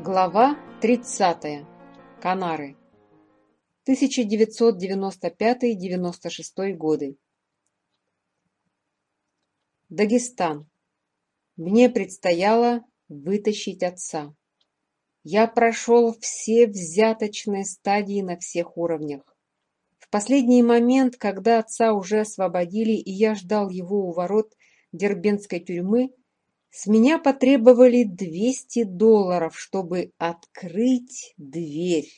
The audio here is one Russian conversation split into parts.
Глава 30. Канары. 1995-96 годы. Дагестан. Мне предстояло вытащить отца. Я прошел все взяточные стадии на всех уровнях. В последний момент, когда отца уже освободили, и я ждал его у ворот Дербенской тюрьмы, с меня потребовали двести долларов, чтобы открыть дверь.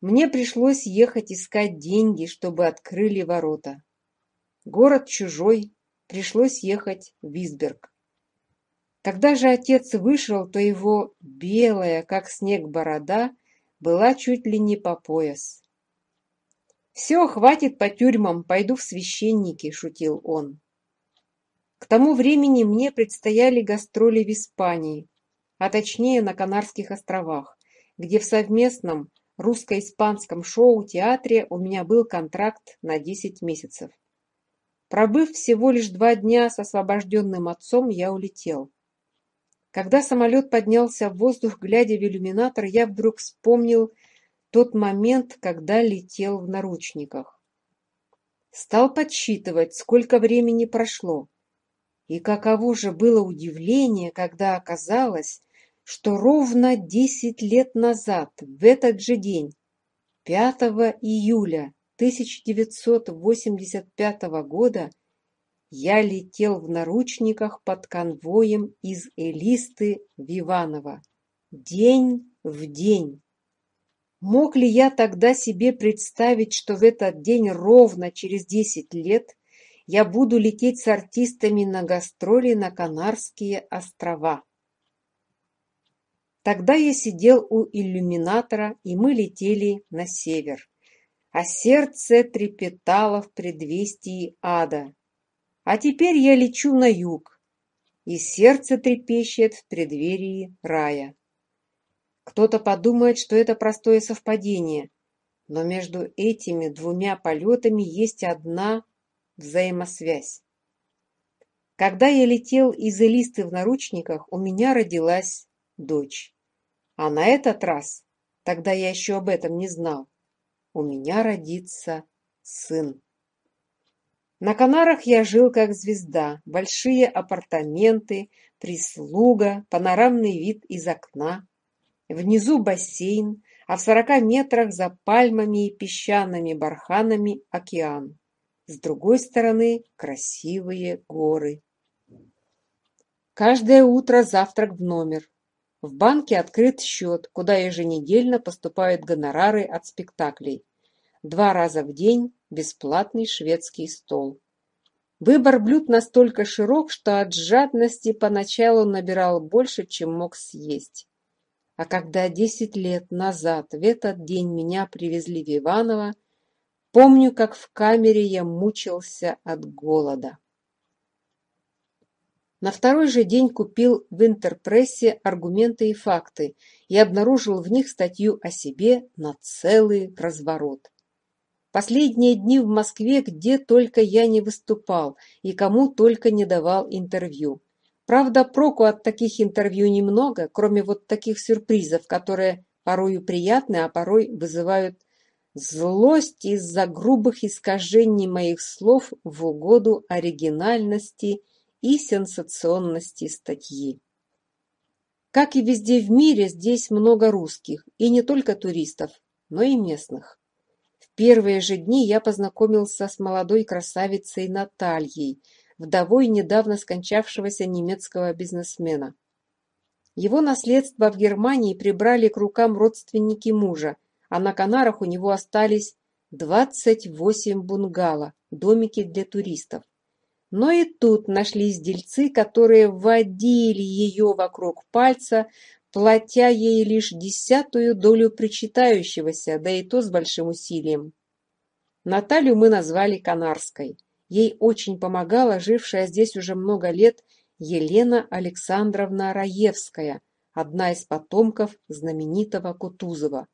Мне пришлось ехать искать деньги, чтобы открыли ворота. Город чужой, пришлось ехать в Висберг. Когда же отец вышел, то его белая, как снег, борода была чуть ли не по пояс. «Все, хватит по тюрьмам, пойду в священники», — шутил он. К тому времени мне предстояли гастроли в Испании, а точнее на Канарских островах, где в совместном русско-испанском шоу-театре у меня был контракт на 10 месяцев. Пробыв всего лишь два дня с освобожденным отцом, я улетел. Когда самолет поднялся в воздух, глядя в иллюминатор, я вдруг вспомнил тот момент, когда летел в наручниках. Стал подсчитывать, сколько времени прошло. И каково же было удивление, когда оказалось, что ровно десять лет назад, в этот же день, 5 июля 1985 года, я летел в наручниках под конвоем из Элисты в Иваново. День в день. Мог ли я тогда себе представить, что в этот день ровно через 10 лет я буду лететь с артистами на гастроли на Канарские острова. Тогда я сидел у иллюминатора, и мы летели на север. А сердце трепетало в предвестии ада. А теперь я лечу на юг, и сердце трепещет в преддверии рая. Кто-то подумает, что это простое совпадение, но между этими двумя полетами есть одна Взаимосвязь. Когда я летел из Элисты в наручниках, у меня родилась дочь. А на этот раз, тогда я еще об этом не знал, у меня родится сын. На Канарах я жил как звезда. Большие апартаменты, прислуга, панорамный вид из окна. Внизу бассейн, а в сорока метрах за пальмами и песчаными барханами океан с другой стороны красивые горы. Каждое утро завтрак в номер. В банке открыт счет, куда еженедельно поступают гонорары от спектаклей. Два раза в день бесплатный шведский стол. Выбор блюд настолько широк, что от жадности поначалу набирал больше, чем мог съесть. А когда десять лет назад в этот день меня привезли в Иваново, помню как в камере я мучился от голода на второй же день купил в Интерпрессе аргументы и факты и обнаружил в них статью о себе на целый разворот. Последние дни в Москве, где только я не выступал и кому только не давал интервью. Правда, проку от таких интервью немного, кроме вот таких сюрпризов, которые порою приятны, а порой вызывают злость из-за грубых искажений моих слов в угоду оригинальности и сенсационности статьи. Как и везде в мире, здесь много русских, и не только туристов, но и местных. В первые же дни я познакомился с молодой красавицей Натальей, вдовой недавно скончавшегося немецкого бизнесмена. Его наследство в Германии прибрали к рукам родственники мужа, а на Канарах у него остались 28 бунгало, домики для туристов. Но и тут нашлись дельцы, которые водили ее вокруг пальца, платя ей лишь десятую долю причитающегося, да и то с большим усилием. Наталью мы назвали Канарской. Ей очень помогала жившая здесь уже много лет Елена Александровна Раевская, одна из потомков знаменитого Кутузова.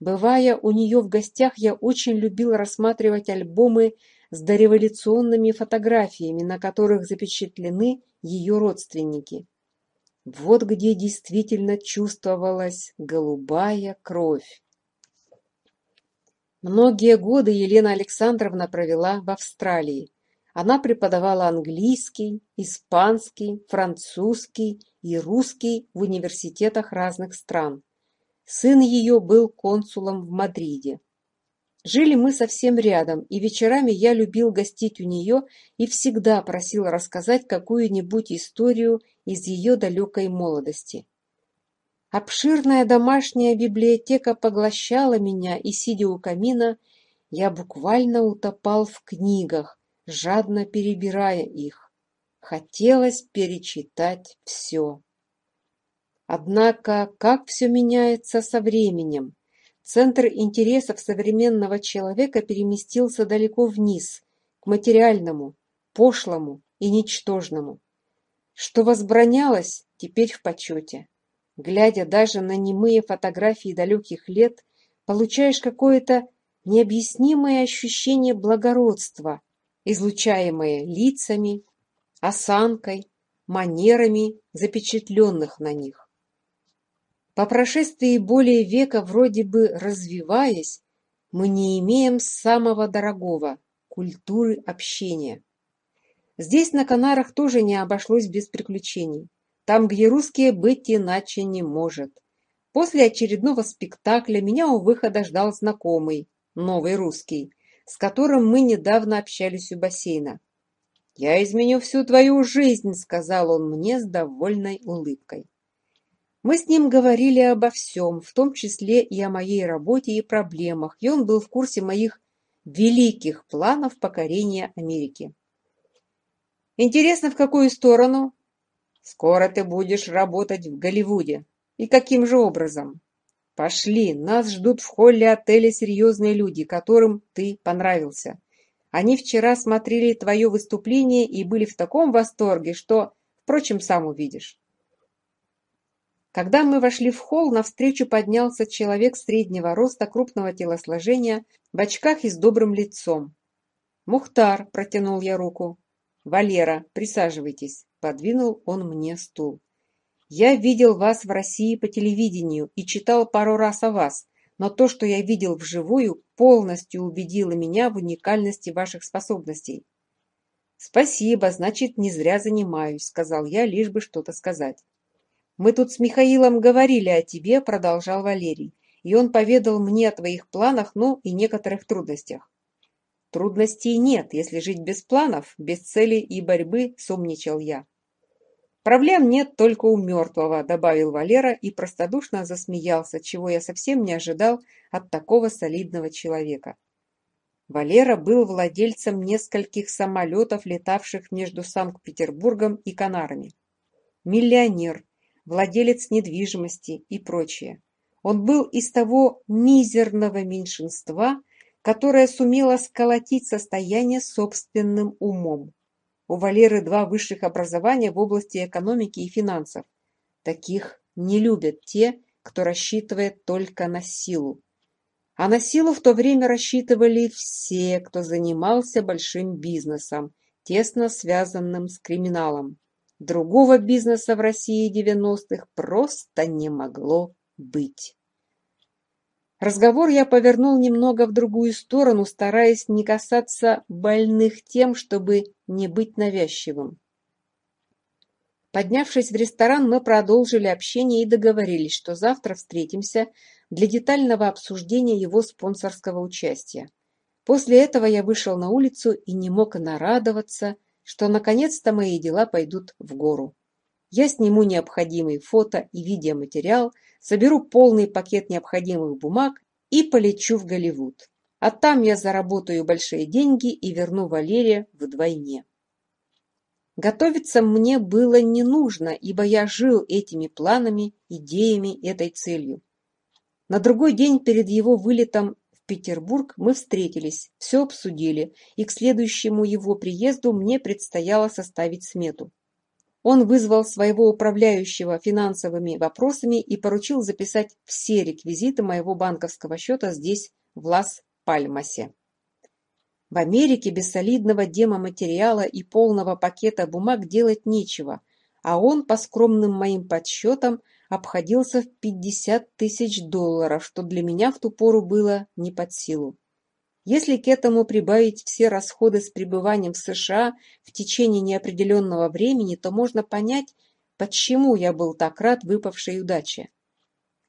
Бывая, у нее в гостях я очень любил рассматривать альбомы с дореволюционными фотографиями, на которых запечатлены ее родственники. Вот где действительно чувствовалась голубая кровь. Многие годы Елена Александровна провела в Австралии. Она преподавала английский, испанский, французский и русский в университетах разных стран. Сын ее был консулом в Мадриде. Жили мы совсем рядом, и вечерами я любил гостить у нее и всегда просил рассказать какую-нибудь историю из ее далекой молодости. Обширная домашняя библиотека поглощала меня, и, сидя у камина, я буквально утопал в книгах, жадно перебирая их. Хотелось перечитать все. Однако, как все меняется со временем. Центр интересов современного человека переместился далеко вниз, к материальному, пошлому и ничтожному. Что возбранялось, теперь в почете. Глядя даже на немые фотографии далеких лет, получаешь какое-то необъяснимое ощущение благородства, излучаемое лицами, осанкой, манерами запечатленных на них. По прошествии более века вроде бы развиваясь, мы не имеем самого дорогого – культуры общения. Здесь на Канарах тоже не обошлось без приключений. Там, где русские быть иначе не может. После очередного спектакля меня у выхода ждал знакомый, новый русский, с которым мы недавно общались у бассейна. «Я изменю всю твою жизнь», – сказал он мне с довольной улыбкой. Мы с ним говорили обо всем, в том числе и о моей работе и проблемах, и он был в курсе моих великих планов покорения Америки. Интересно, в какую сторону? Скоро ты будешь работать в Голливуде. И каким же образом? Пошли, нас ждут в холле отеля серьезные люди, которым ты понравился. Они вчера смотрели твое выступление и были в таком восторге, что, впрочем, сам увидишь. Когда мы вошли в холл, навстречу поднялся человек среднего роста, крупного телосложения, в очках и с добрым лицом. «Мухтар!» – протянул я руку. «Валера, присаживайтесь!» – подвинул он мне стул. «Я видел вас в России по телевидению и читал пару раз о вас, но то, что я видел вживую, полностью убедило меня в уникальности ваших способностей». «Спасибо, значит, не зря занимаюсь», – сказал я, лишь бы что-то сказать. Мы тут с Михаилом говорили о тебе, продолжал Валерий, и он поведал мне о твоих планах, ну и некоторых трудностях. Трудностей нет, если жить без планов, без целей и борьбы, сумничал я. Проблем нет только у мертвого, добавил Валера и простодушно засмеялся, чего я совсем не ожидал от такого солидного человека. Валера был владельцем нескольких самолетов, летавших между Санкт-Петербургом и Канарами. Миллионер, владелец недвижимости и прочее. Он был из того мизерного меньшинства, которое сумело сколотить состояние собственным умом. У Валеры два высших образования в области экономики и финансов. Таких не любят те, кто рассчитывает только на силу. А на силу в то время рассчитывали все, кто занимался большим бизнесом, тесно связанным с криминалом. Другого бизнеса в России девяностых просто не могло быть. Разговор я повернул немного в другую сторону, стараясь не касаться больных тем, чтобы не быть навязчивым. Поднявшись в ресторан, мы продолжили общение и договорились, что завтра встретимся для детального обсуждения его спонсорского участия. После этого я вышел на улицу и не мог нарадоваться – что наконец-то мои дела пойдут в гору. Я сниму необходимый фото и видеоматериал, соберу полный пакет необходимых бумаг и полечу в Голливуд. А там я заработаю большие деньги и верну Валерия вдвойне. Готовиться мне было не нужно, ибо я жил этими планами, идеями, этой целью. На другой день перед его вылетом Петербург мы встретились, все обсудили, и к следующему его приезду мне предстояло составить смету. Он вызвал своего управляющего финансовыми вопросами и поручил записать все реквизиты моего банковского счета здесь, в Лас-Пальмасе. В Америке без солидного демоматериала и полного пакета бумаг делать нечего, а он, по скромным моим подсчетам, обходился в пятьдесят тысяч долларов, что для меня в ту пору было не под силу. Если к этому прибавить все расходы с пребыванием в США в течение неопределенного времени, то можно понять, почему я был так рад выпавшей удаче.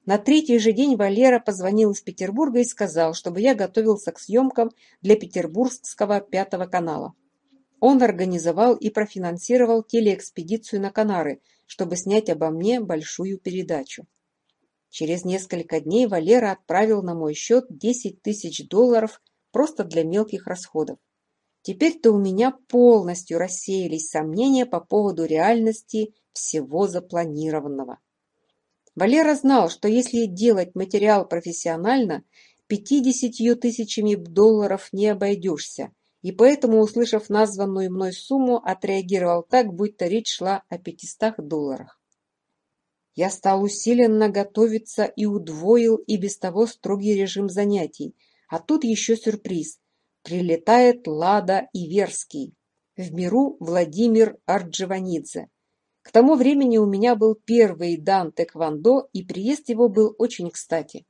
На третий же день Валера позвонил из Петербурга и сказал, чтобы я готовился к съемкам для петербургского пятого канала. Он организовал и профинансировал телеэкспедицию на Канары – чтобы снять обо мне большую передачу. Через несколько дней Валера отправил на мой счет 10 тысяч долларов просто для мелких расходов. Теперь-то у меня полностью рассеялись сомнения по поводу реальности всего запланированного. Валера знал, что если делать материал профессионально, 50 тысячами долларов не обойдешься, и поэтому, услышав названную мной сумму, отреагировал так, будто речь шла о пятистах долларах. Я стал усиленно готовиться и удвоил и без того строгий режим занятий. А тут еще сюрприз. Прилетает Лада Иверский. В миру Владимир Арджеванидзе. К тому времени у меня был первый дан тэквондо, и приезд его был очень кстати.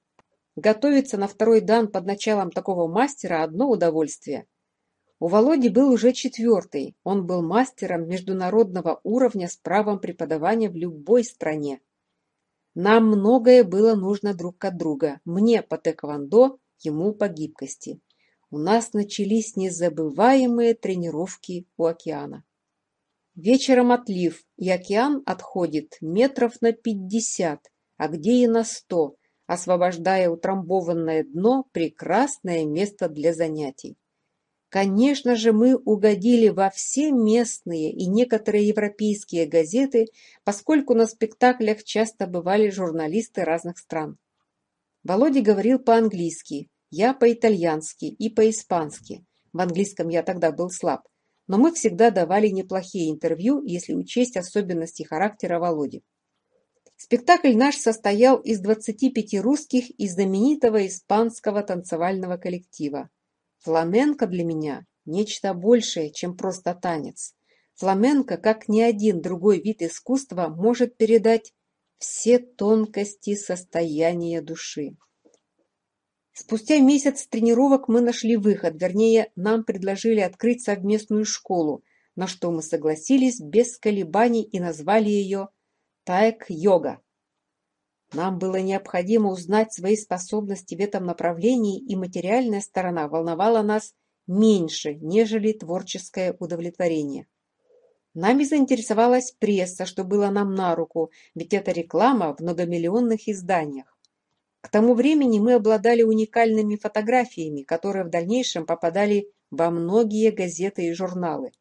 Готовиться на второй дан под началом такого мастера – одно удовольствие – у Володи был уже четвертый, он был мастером международного уровня с правом преподавания в любой стране. Нам многое было нужно друг от друга, мне по тэквондо, ему по гибкости. У нас начались незабываемые тренировки у океана. Вечером отлив, и океан отходит метров на пятьдесят, а где и на сто, освобождая утрамбованное дно прекрасное место для занятий. Конечно же, мы угодили во все местные и некоторые европейские газеты, поскольку на спектаклях часто бывали журналисты разных стран. Володя говорил по-английски, я по-итальянски и по-испански. В английском я тогда был слаб. Но мы всегда давали неплохие интервью, если учесть особенности характера Володи. Спектакль наш состоял из 25 русских и знаменитого испанского танцевального коллектива. Фламенко для меня – нечто большее, чем просто танец. Фламенко, как ни один другой вид искусства, может передать все тонкости состояния души. Спустя месяц тренировок мы нашли выход, вернее, нам предложили открыть совместную школу, на что мы согласились без колебаний и назвали ее «Таек-йога». Нам было необходимо узнать свои способности в этом направлении, и материальная сторона волновала нас меньше, нежели творческое удовлетворение. Нами заинтересовалась пресса, что было нам на руку, ведь это реклама в многомиллионных изданиях. К тому времени мы обладали уникальными фотографиями, которые в дальнейшем попадали во многие газеты и журналы.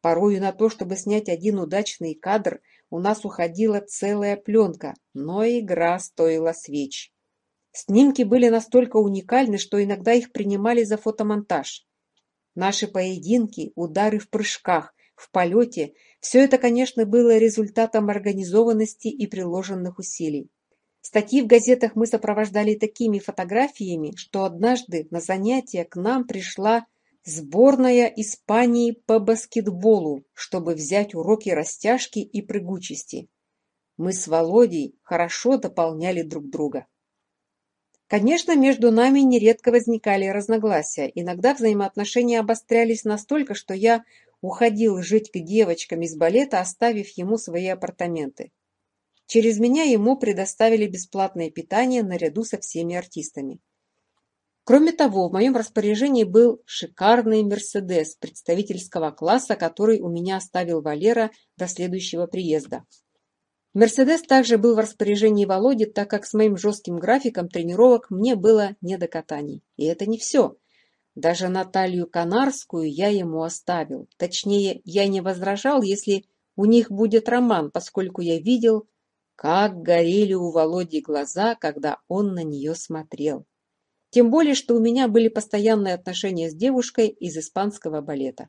Порою на то, чтобы снять один удачный кадр, у нас уходила целая пленка, но игра стоила свеч. Снимки были настолько уникальны, что иногда их принимали за фотомонтаж. Наши поединки, удары в прыжках, в полете – все это, конечно, было результатом организованности и приложенных усилий. Статьи в газетах мы сопровождали такими фотографиями, что однажды на занятия к нам пришла Сборная Испании по баскетболу, чтобы взять уроки растяжки и прыгучести. Мы с Володей хорошо дополняли друг друга. Конечно, между нами нередко возникали разногласия. Иногда взаимоотношения обострялись настолько, что я уходил жить к девочкам из балета, оставив ему свои апартаменты. Через меня ему предоставили бесплатное питание наряду со всеми артистами. Кроме того, в моем распоряжении был шикарный «Мерседес» представительского класса, который у меня оставил Валера до следующего приезда. «Мерседес» также был в распоряжении Володи, так как с моим жестким графиком тренировок мне было не до катаний. И это не все. Даже Наталью Канарскую я ему оставил. Точнее, я не возражал, если у них будет роман, поскольку я видел, как горели у Володи глаза, когда он на нее смотрел. Тем более, что у меня были постоянные отношения с девушкой из испанского балета.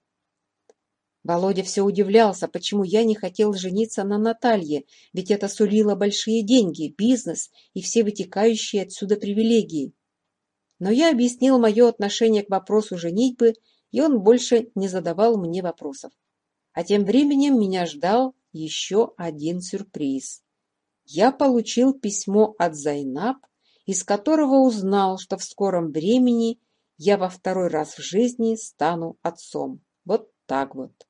Володя все удивлялся, почему я не хотел жениться на Наталье, ведь это сулило большие деньги, бизнес и все вытекающие отсюда привилегии. Но я объяснил мое отношение к вопросу женитьбы, и он больше не задавал мне вопросов. А тем временем меня ждал еще один сюрприз. Я получил письмо от Зайнаб из которого узнал, что в скором времени я во второй раз в жизни стану отцом. Вот так вот.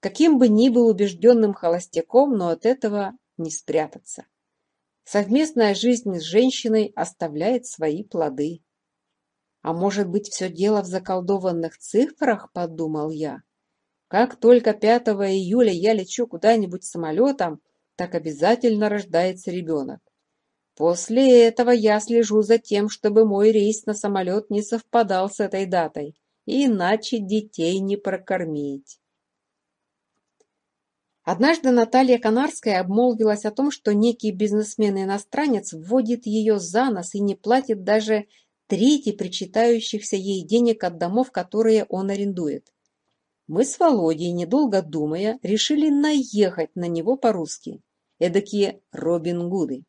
Каким бы ни был убежденным холостяком, но от этого не спрятаться. Совместная жизнь с женщиной оставляет свои плоды. А может быть, все дело в заколдованных цифрах, подумал я. Как только 5 июля я лечу куда-нибудь самолетом, так обязательно рождается ребенок. После этого я слежу за тем, чтобы мой рейс на самолет не совпадал с этой датой, иначе детей не прокормить. Однажды Наталья Канарская обмолвилась о том, что некий бизнесмен-иностранец вводит ее за нос и не платит даже трети причитающихся ей денег от домов, которые он арендует. Мы с Володей, недолго думая, решили наехать на него по-русски, эдакие Робин Гуды.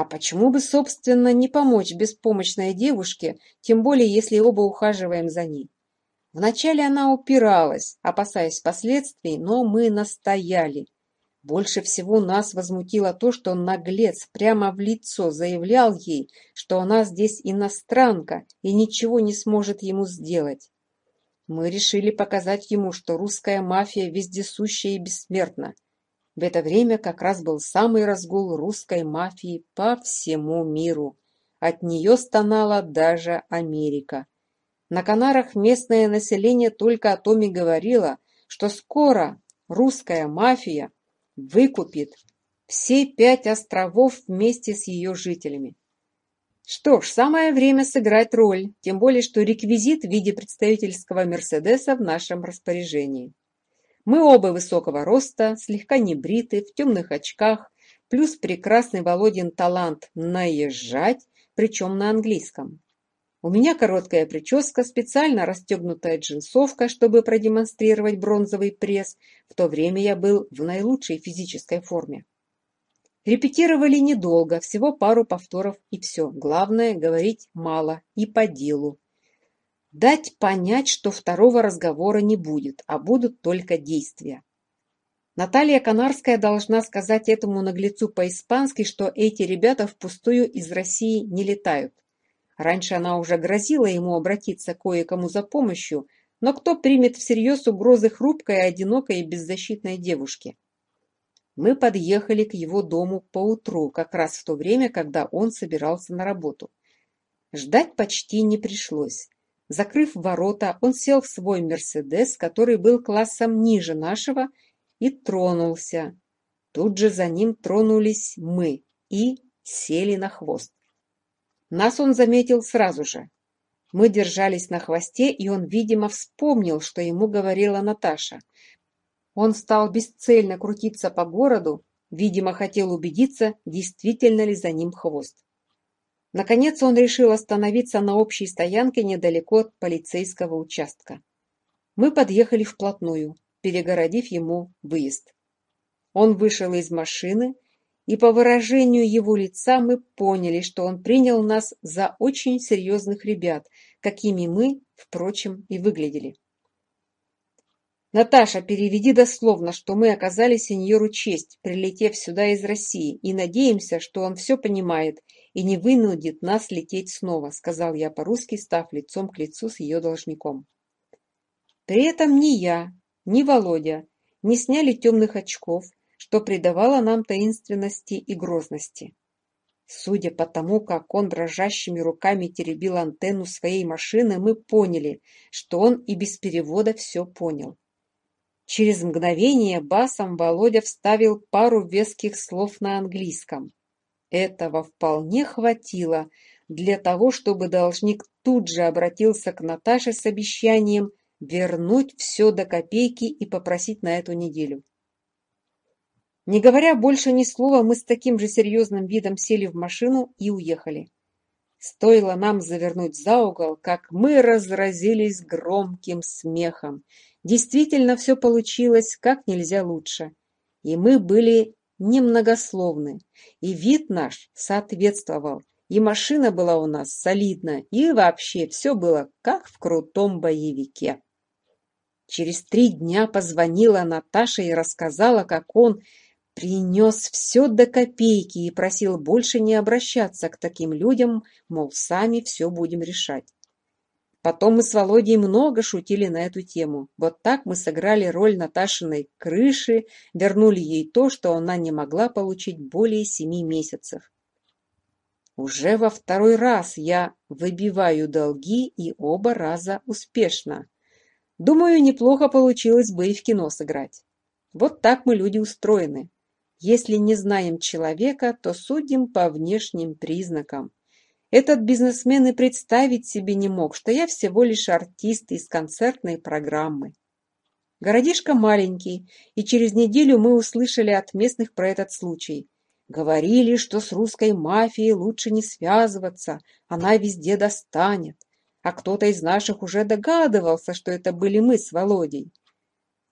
А почему бы, собственно, не помочь беспомощной девушке, тем более, если оба ухаживаем за ней? Вначале она упиралась, опасаясь последствий, но мы настояли. Больше всего нас возмутило то, что наглец прямо в лицо заявлял ей, что она здесь иностранка и ничего не сможет ему сделать. Мы решили показать ему, что русская мафия вездесущая и бессмертна, в это время как раз был самый разгул русской мафии по всему миру. От нее стонала даже Америка. На Канарах местное население только о том и говорило, что скоро русская мафия выкупит все пять островов вместе с ее жителями. Что ж, самое время сыграть роль, тем более, что реквизит в виде представительского «Мерседеса» в нашем распоряжении. Мы оба высокого роста, слегка небриты, в темных очках, плюс прекрасный Володин талант наезжать, причем на английском. У меня короткая прическа, специально расстегнутая джинсовка, чтобы продемонстрировать бронзовый пресс. В то время я был в наилучшей физической форме. Репетировали недолго, всего пару повторов и все. Главное – говорить мало и по делу дать понять, что второго разговора не будет, а будут только действия. Наталья Канарская должна сказать этому наглецу по-испански, что эти ребята впустую из России не летают. Раньше она уже грозила ему обратиться кое-кому за помощью, но кто примет всерьез угрозы хрупкой, одинокой и беззащитной девушки? Мы подъехали к его дому поутру, как раз в то время, когда он собирался на работу. Ждать почти не пришлось. Закрыв ворота, он сел в свой «Мерседес», который был классом ниже нашего, и тронулся. Тут же за ним тронулись мы и сели на хвост. Нас он заметил сразу же. Мы держались на хвосте, и он, видимо, вспомнил, что ему говорила Наташа. Он стал бесцельно крутиться по городу, видимо, хотел убедиться, действительно ли за ним хвост. Наконец он решил остановиться на общей стоянке недалеко от полицейского участка. Мы подъехали вплотную, перегородив ему выезд. Он вышел из машины, и по выражению его лица мы поняли, что он принял нас за очень серьезных ребят, какими мы, впрочем, и выглядели. «Наташа, переведи дословно, что мы оказали сеньору честь, прилетев сюда из России, и надеемся, что он все понимает – и не вынудит нас лететь снова, сказал я по-русски, став лицом к лицу с ее должником. При этом ни я, ни Володя не сняли темных очков, что придавало нам таинственности и грозности. Судя по тому, как он дрожащими руками теребил антенну своей машины, мы поняли, что он и без перевода все понял. Через мгновение басом Володя вставил пару веских слов на английском. Этого вполне хватило для того, чтобы должник тут же обратился к Наташе с обещанием вернуть все до копейки и попросить на эту неделю. Не говоря больше ни слова, мы с таким же серьезным видом сели в машину и уехали. Стоило нам завернуть за угол, как мы разразились громким смехом. Действительно, все получилось как нельзя лучше. И мы были немногословны, и вид наш соответствовал, и машина была у нас солидна, и вообще все было как в крутом боевике. Через три дня позвонила Наташа и рассказала, как он принес все до копейки и просил больше не обращаться к таким людям, мол, сами все будем решать. Потом мы с Володей много шутили на эту тему. Вот так мы сыграли роль Наташиной крыши, вернули ей то, что она не могла получить более семи месяцев. Уже во второй раз я выбиваю долги и оба раза успешно. Думаю, неплохо получилось бы и в кино сыграть. Вот так мы люди устроены. Если не знаем человека, то судим по внешним признакам. Этот бизнесмен и представить себе не мог, что я всего лишь артист из концертной программы. Городишко маленький, и через неделю мы услышали от местных про этот случай. Говорили, что с русской мафией лучше не связываться, она везде достанет. А кто-то из наших уже догадывался, что это были мы с Володей.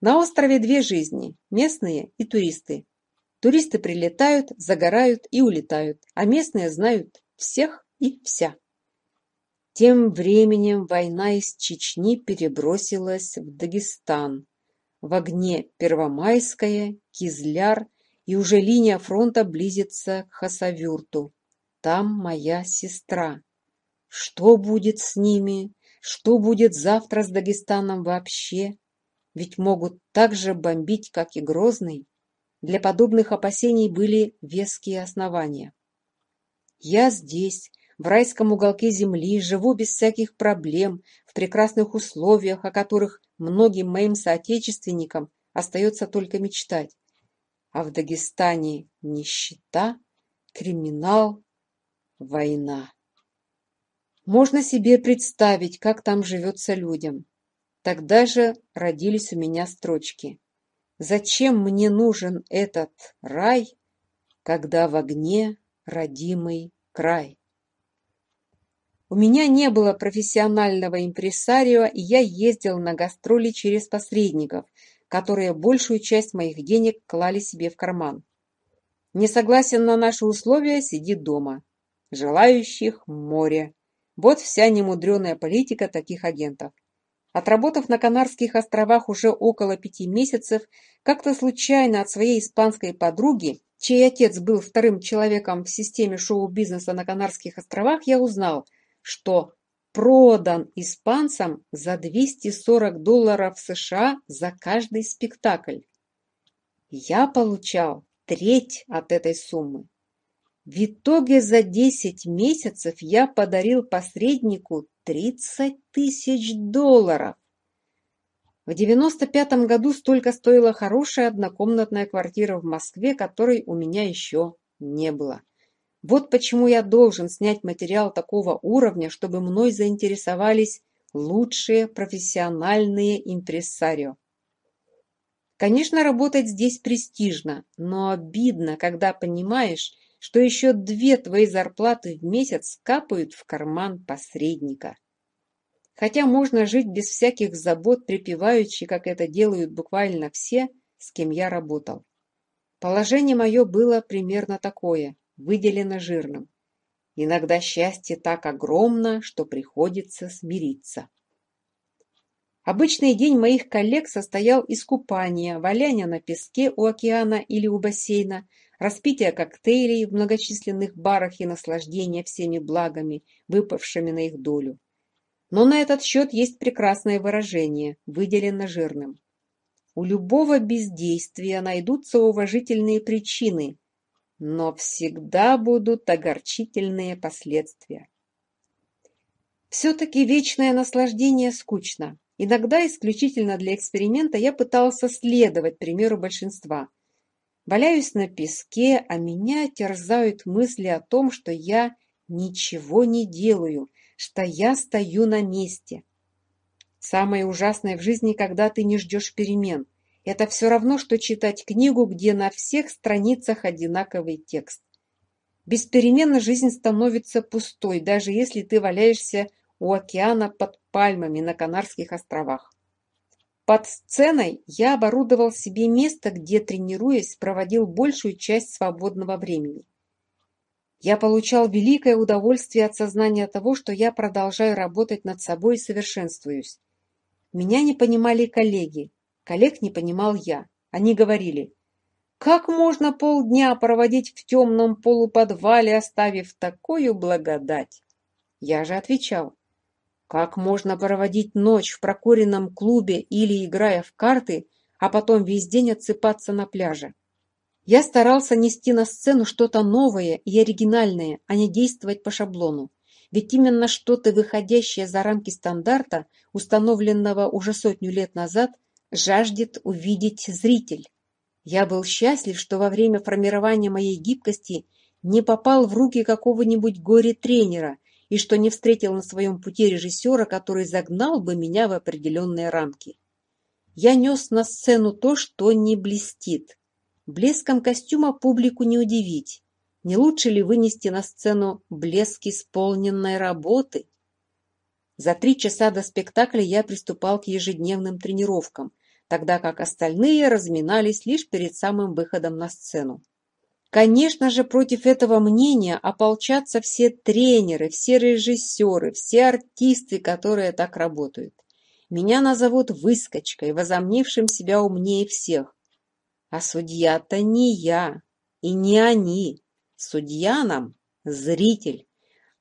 На острове две жизни – местные и туристы. Туристы прилетают, загорают и улетают, а местные знают всех и вся. Тем временем война из Чечни перебросилась в Дагестан, в огне Первомайская, Кизляр, и уже линия фронта близится к Хасавюрту. Там моя сестра. Что будет с ними? Что будет завтра с Дагестаном вообще? Ведь могут так же бомбить, как и Грозный. Для подобных опасений были веские основания. Я здесь, в райском уголке земли живу без всяких проблем, в прекрасных условиях, о которых многим моим соотечественникам остается только мечтать. А в Дагестане нищета, криминал, война. Можно себе представить, как там живется людям. Тогда же родились у меня строчки. Зачем мне нужен этот рай, когда в огне родимый край? У меня не было профессионального импресарио, и я ездил на гастроли через посредников, которые большую часть моих денег клали себе в карман. Не согласен на наши условия, сиди дома. Желающих море. Вот вся немудреная политика таких агентов. Отработав на Канарских островах уже около пяти месяцев, как-то случайно от своей испанской подруги, чей отец был вторым человеком в системе шоу-бизнеса на Канарских островах, я узнал – что продан испанцам за 240 долларов США за каждый спектакль. Я получал треть от этой суммы. В итоге за 10 месяцев я подарил посреднику 30 тысяч долларов. В 95 году столько стоила хорошая однокомнатная квартира в Москве, которой у меня еще не было. Вот почему я должен снять материал такого уровня, чтобы мной заинтересовались лучшие профессиональные импрессарио. Конечно, работать здесь престижно, но обидно, когда понимаешь, что еще две твои зарплаты в месяц капают в карман посредника. Хотя можно жить без всяких забот, припеваючи, как это делают буквально все, с кем я работал. Положение мое было примерно такое – выделено жирным. Иногда счастье так огромно, что приходится смириться. Обычный день моих коллег состоял из купания, валяния на песке у океана или у бассейна, распития коктейлей в многочисленных барах и наслаждения всеми благами, выпавшими на их долю. Но на этот счет есть прекрасное выражение, выделено жирным. У любого бездействия найдутся уважительные причины, но всегда будут огорчительные последствия. Все-таки вечное наслаждение скучно. Иногда исключительно для эксперимента я пытался следовать примеру большинства. Валяюсь на песке, а меня терзают мысли о том, что я ничего не делаю, что я стою на месте. Самое ужасное в жизни, когда ты не ждешь перемен – это все равно, что читать книгу, где на всех страницах одинаковый текст. Без перемены жизнь становится пустой, даже если ты валяешься у океана под пальмами на Канарских островах. Под сценой я оборудовал себе место, где, тренируясь, проводил большую часть свободного времени. Я получал великое удовольствие от сознания того, что я продолжаю работать над собой и совершенствуюсь. Меня не понимали коллеги, Коллег не понимал я. А они говорили, «Как можно полдня проводить в темном полуподвале, оставив такую благодать?» Я же отвечал, «Как можно проводить ночь в прокуренном клубе или играя в карты, а потом весь день отсыпаться на пляже?» Я старался нести на сцену что-то новое и оригинальное, а не действовать по шаблону. Ведь именно что-то выходящее за рамки стандарта, установленного уже сотню лет назад – жаждет увидеть зритель. Я был счастлив, что во время формирования моей гибкости не попал в руки какого-нибудь горе-тренера и что не встретил на своем пути режиссера, который загнал бы меня в определенные рамки. Я нес на сцену то, что не блестит. Блеском костюма публику не удивить. Не лучше ли вынести на сцену блеск исполненной работы? За три часа до спектакля я приступал к ежедневным тренировкам, тогда как остальные разминались лишь перед самым выходом на сцену. Конечно же, против этого мнения ополчатся все тренеры, все режиссеры, все артисты, которые так работают. Меня назовут выскочкой, возомнившим себя умнее всех. А судья-то не я и не они. Судья нам – зритель.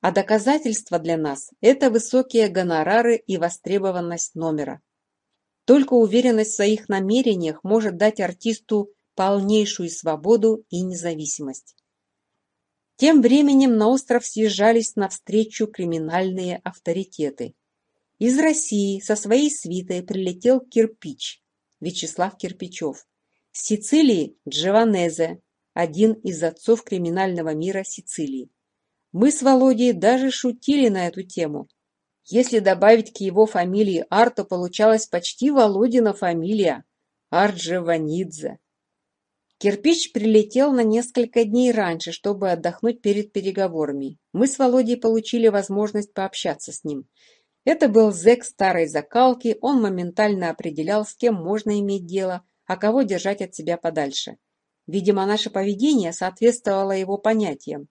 А доказательство для нас – это высокие гонорары и востребованность номера – только уверенность в своих намерениях может дать артисту полнейшую свободу и независимость. Тем временем на остров съезжались навстречу криминальные авторитеты. Из России со своей свитой прилетел Кирпич, Вячеслав Кирпичев. С Сицилии – Джованезе, один из отцов криминального мира Сицилии. Мы с Володей даже шутили на эту тему – если добавить к его фамилии Ар, то получалась почти Володина фамилия – Арджеванидзе. Кирпич прилетел на несколько дней раньше, чтобы отдохнуть перед переговорами. Мы с Володей получили возможность пообщаться с ним. Это был зэк старой закалки, он моментально определял, с кем можно иметь дело, а кого держать от себя подальше. Видимо, наше поведение соответствовало его понятиям.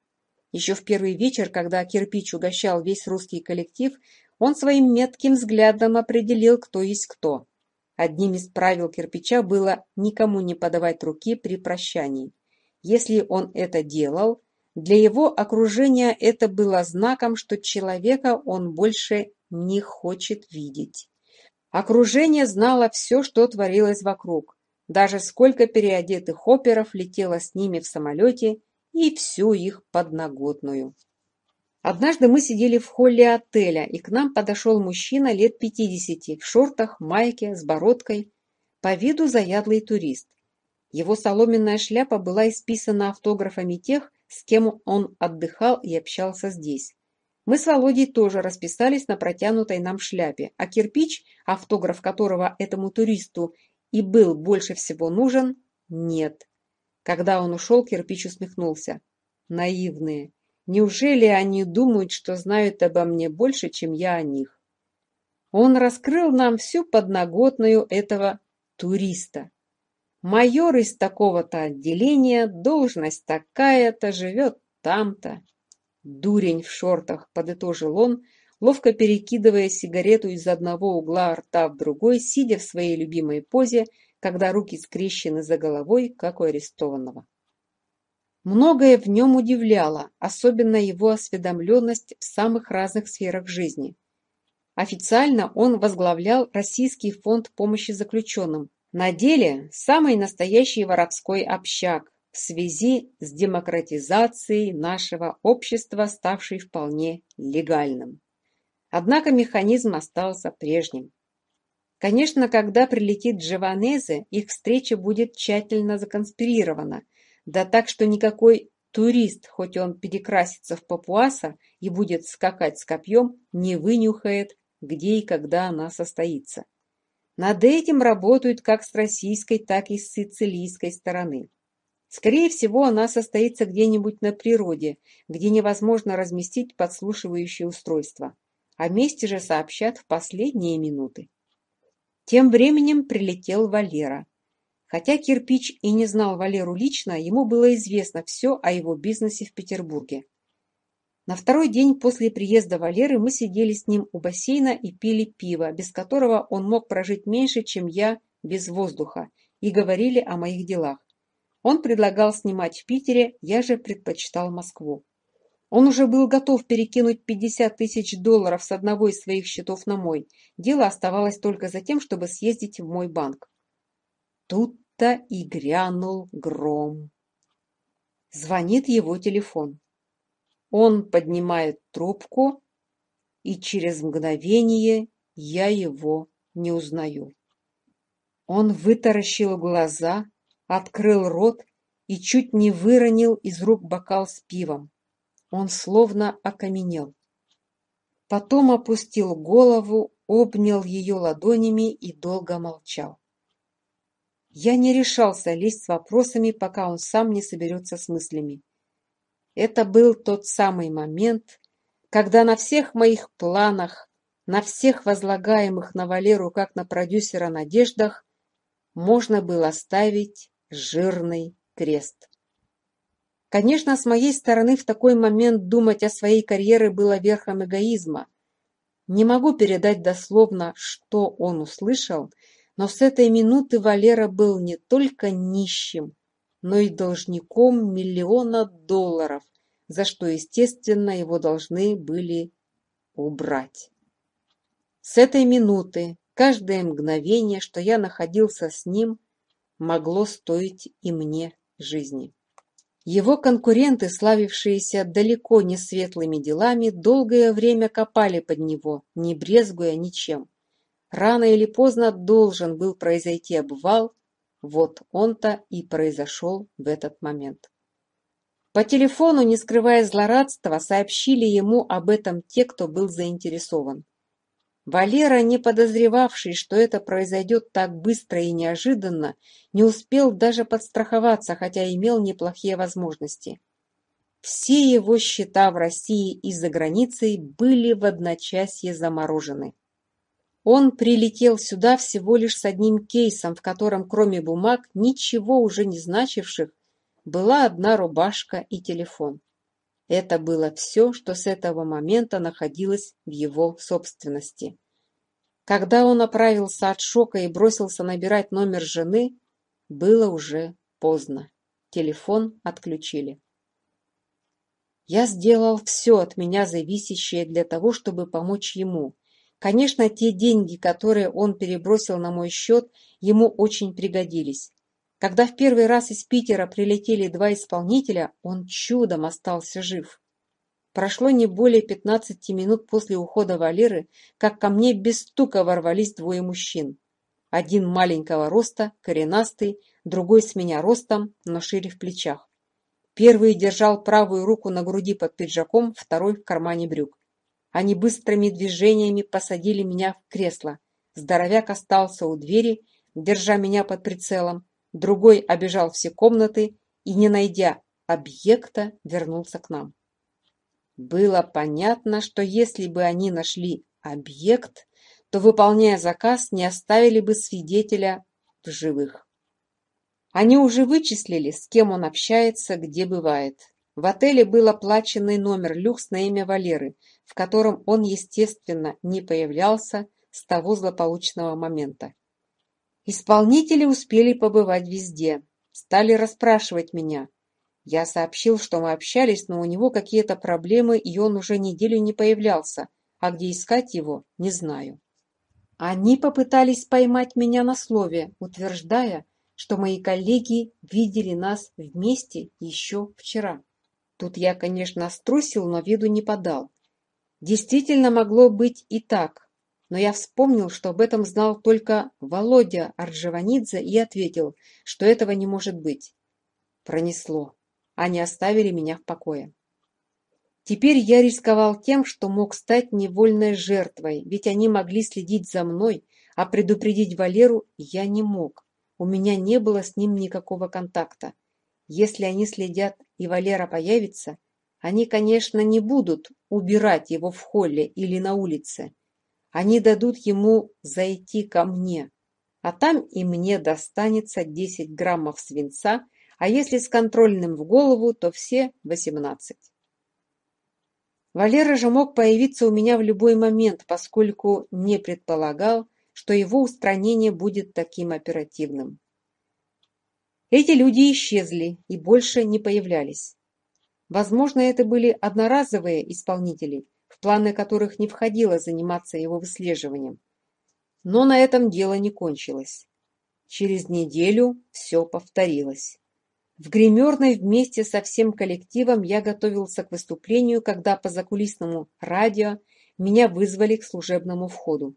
Еще в первый вечер, когда кирпич угощал весь русский коллектив, он своим метким взглядом определил, кто есть кто. Одним из правил кирпича было никому не подавать руки при прощании. Если он это делал, для его окружения это было знаком, что человека он больше не хочет видеть. Окружение знало все, что творилось вокруг, даже сколько переодетых оперов летело с ними в самолете и всю их подноготную. Однажды мы сидели в холле отеля, и к нам подошел мужчина лет пятидесяти в шортах, майке, с бородкой, по виду заядлый турист. Его соломенная шляпа была исписана автографами тех, с кем он отдыхал и общался здесь. Мы с Володей тоже расписались на протянутой нам шляпе, а кирпич, автограф которого этому туристу и был больше всего нужен, нет. Когда он ушел, кирпич усмехнулся. Наивные. Неужели они думают, что знают обо мне больше, чем я о них? Он раскрыл нам всю подноготную этого туриста. Майор из такого-то отделения, должность такая-то, живет там-то. Дурень в шортах, подытожил он, ловко перекидывая сигарету из одного угла рта в другой, сидя в своей любимой позе, когда руки скрещены за головой, как у арестованного. Многое в нем удивляло, особенно его осведомленность в самых разных сферах жизни. Официально он возглавлял Российский фонд помощи заключенным, на деле самый настоящий воровской общак в связи с демократизацией нашего общества, ставшей вполне легальным. Однако механизм остался прежним. Конечно, когда прилетит Джованезе, их встреча будет тщательно законспирирована – да так, что никакой турист, хоть он перекрасится в папуаса и будет скакать с копьем, не вынюхает, где и когда она состоится. Над этим работают как с российской, так и с сицилийской стороны. Скорее всего, она состоится где-нибудь на природе, где невозможно разместить подслушивающее устройство. А О месте же сообщат в последние минуты. Тем временем прилетел Валера. Хотя Кирпич и не знал Валеру лично, ему было известно все о его бизнесе в Петербурге. На второй день после приезда Валеры мы сидели с ним у бассейна и пили пиво, без которого он мог прожить меньше, чем я, без воздуха, и говорили о моих делах. Он предлагал снимать в Питере, я же предпочитал Москву. Он уже был готов перекинуть 50 тысяч долларов с одного из своих счетов на мой. Дело оставалось только за тем, чтобы съездить в мой банк. Тут-то и грянул гром. Звонит его телефон. Он поднимает трубку, и через мгновение я его не узнаю. Он вытаращил глаза, открыл рот и чуть не выронил из рук бокал с пивом. Он словно окаменел. Потом опустил голову, обнял ее ладонями и долго молчал. Я не решался лезть с вопросами, пока он сам не соберется с мыслями. Это был тот самый момент, когда на всех моих планах, на всех возлагаемых на Валеру как на продюсера надеждах, можно было ставить жирный крест. Конечно, с моей стороны в такой момент думать о своей карьере было верхом эгоизма. Не могу передать дословно, что он услышал – но с этой минуты Валера был не только нищим, но и должником миллиона долларов, за что, естественно, его должны были убрать. С этой минуты каждое мгновение, что я находился с ним, могло стоить и мне жизни. Его конкуренты, славившиеся далеко не светлыми делами, долгое время копали под него, не брезгуя ничем. Рано или поздно должен был произойти обвал, вот он-то и произошел в этот момент. По телефону, не скрывая злорадства, сообщили ему об этом те, кто был заинтересован. Валера, не подозревавший, что это произойдет так быстро и неожиданно, не успел даже подстраховаться, хотя имел неплохие возможности. Все его счета в России и за границей были в одночасье заморожены. Он прилетел сюда всего лишь с одним кейсом, в котором, кроме бумаг, ничего уже не значивших, была одна рубашка и телефон. Это было все, что с этого момента находилось в его собственности. Когда он оправился от шока и бросился набирать номер жены, было уже поздно. Телефон отключили. Я сделал все от меня зависящее для того, чтобы помочь ему – Конечно, те деньги, которые он перебросил на мой счет, ему очень пригодились. Когда в первый раз из Питера прилетели два исполнителя, он чудом остался жив. Прошло не более 15 минут после ухода Валеры, как ко мне без стука ворвались двое мужчин. Один маленького роста, коренастый, другой с меня ростом, но шире в плечах. Первый держал правую руку на груди под пиджаком, второй в кармане брюк. Они быстрыми движениями посадили меня в кресло. Здоровяк остался у двери, держа меня под прицелом. Другой обежал все комнаты и, не найдя объекта, вернулся к нам. Было понятно, что если бы они нашли объект, то, выполняя заказ, не оставили бы свидетеля в живых. Они уже вычислили, с кем он общается, где бывает. В отеле был оплаченный номер люкс на имя Валеры – в котором он, естественно, не появлялся с того злополучного момента. Исполнители успели побывать везде, стали расспрашивать меня. Я сообщил, что мы общались, но у него какие-то проблемы, и он уже неделю не появлялся, а где искать его, не знаю. Они попытались поймать меня на слове, утверждая, что мои коллеги видели нас вместе еще вчера. Тут я, конечно, струсил, но виду не подал. Действительно могло быть и так, но я вспомнил, что об этом знал только Володя Арджаванидзе и ответил, что этого не может быть. Пронесло. Они оставили меня в покое. Теперь я рисковал тем, что мог стать невольной жертвой, ведь они могли следить за мной, а предупредить Валеру я не мог. У меня не было с ним никакого контакта. Если они следят и Валера появится, они, конечно, не будут убирать его в холле или на улице. Они дадут ему зайти ко мне, а там и мне достанется 10 граммов свинца, а если с контрольным в голову, то все 18. Валера же мог появиться у меня в любой момент, поскольку не предполагал, что его устранение будет таким оперативным. Эти люди исчезли и больше не появлялись. Возможно, это были одноразовые исполнители, в планы которых не входило заниматься его выслеживанием. Но на этом дело не кончилось. Через неделю все повторилось. В гримерной вместе со всем коллективом я готовился к выступлению, когда по закулисному радио меня вызвали к служебному входу.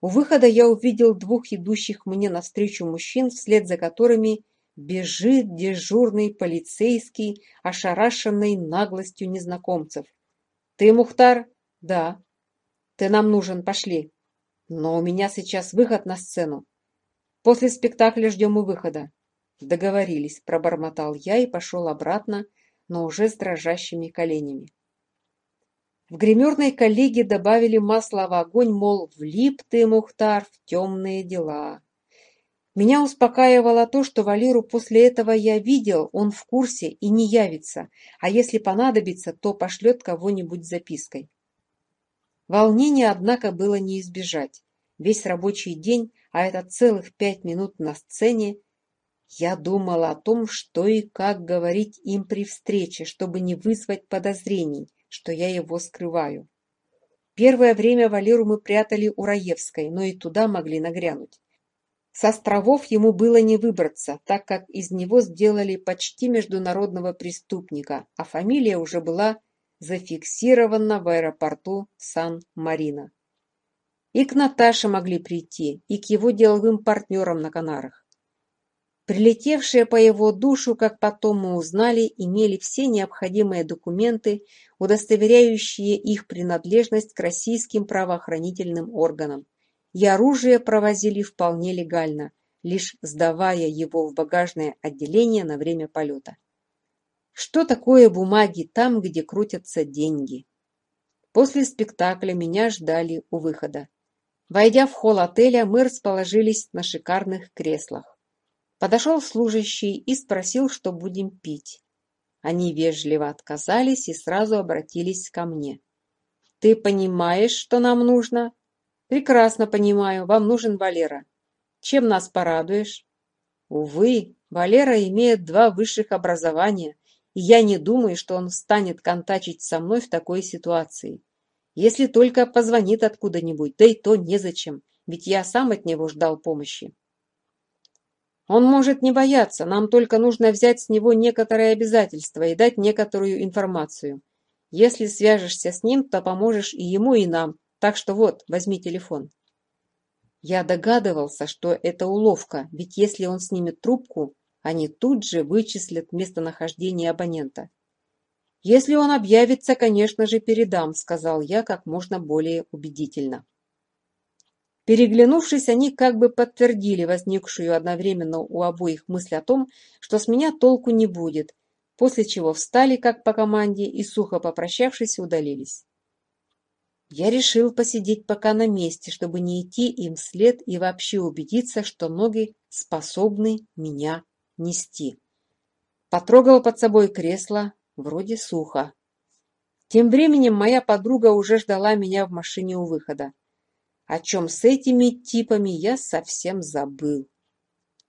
У выхода я увидел двух идущих мне навстречу мужчин, вслед за которыми Бежит дежурный полицейский, ошарашенный наглостью незнакомцев. «Ты, Мухтар?» «Да». «Ты нам нужен, пошли». «Но у меня сейчас выход на сцену. После спектакля ждем у выхода». «Договорились», — пробормотал я и пошел обратно, но уже с дрожащими коленями. В гримерной коллеги добавили масло в огонь, мол, влип ты, Мухтар, в темные дела. Меня успокаивало то, что Валеру после этого я видел, он в курсе и не явится, а если понадобится, то пошлет кого-нибудь запиской. Волнения, однако, было не избежать. Весь рабочий день, а это целых пять минут на сцене, я думала о том, что и как говорить им при встрече, чтобы не вызвать подозрений, что я его скрываю. Первое время Валеру мы прятали у Раевской, но и туда могли нагрянуть. С островов ему было не выбраться, так как из него сделали почти международного преступника, а фамилия уже была зафиксирована в аэропорту Сан-Марино. И к Наташе могли прийти, и к его деловым партнерам на Канарах. Прилетевшие по его душу, как потом мы узнали, имели все необходимые документы, удостоверяющие их принадлежность к российским правоохранительным органам и оружие провозили вполне легально, лишь сдавая его в багажное отделение на время полета. Что такое бумаги там, где крутятся деньги? После спектакля меня ждали у выхода. Войдя в холл отеля, мы расположились на шикарных креслах. Подошел служащий и спросил, что будем пить. Они вежливо отказались и сразу обратились ко мне. «Ты понимаешь, что нам нужно?» прекрасно понимаю вам нужен валера чем нас порадуешь увы валера имеет два высших образования и я не думаю что он станет контачить со мной в такой ситуации если только позвонит откуда нибудь да и то незачем ведь я сам от него ждал помощи он может не бояться, нам только нужно взять с него некоторые обязательства и дать некоторую информацию. Если свяжешься с ним, то поможешь и ему, и нам. Так что вот, возьми телефон. Я догадывался, что это уловка, ведь если он снимет трубку, они тут же вычислят местонахождение абонента. «Если он объявится, конечно же, передам», — сказал я как можно более убедительно. Переглянувшись, они как бы подтвердили возникшую одновременно у обоих мысль о том, что с меня толку не будет, после чего встали, как по команде, и, сухо попрощавшись, удалились. Я решил посидеть пока на месте, чтобы не идти им вслед и вообще убедиться, что ноги способны меня нести. Потрогал под собой кресло, вроде сухо. Тем временем моя подруга уже ждала меня в машине у выхода. О чем с этими типами я совсем забыл.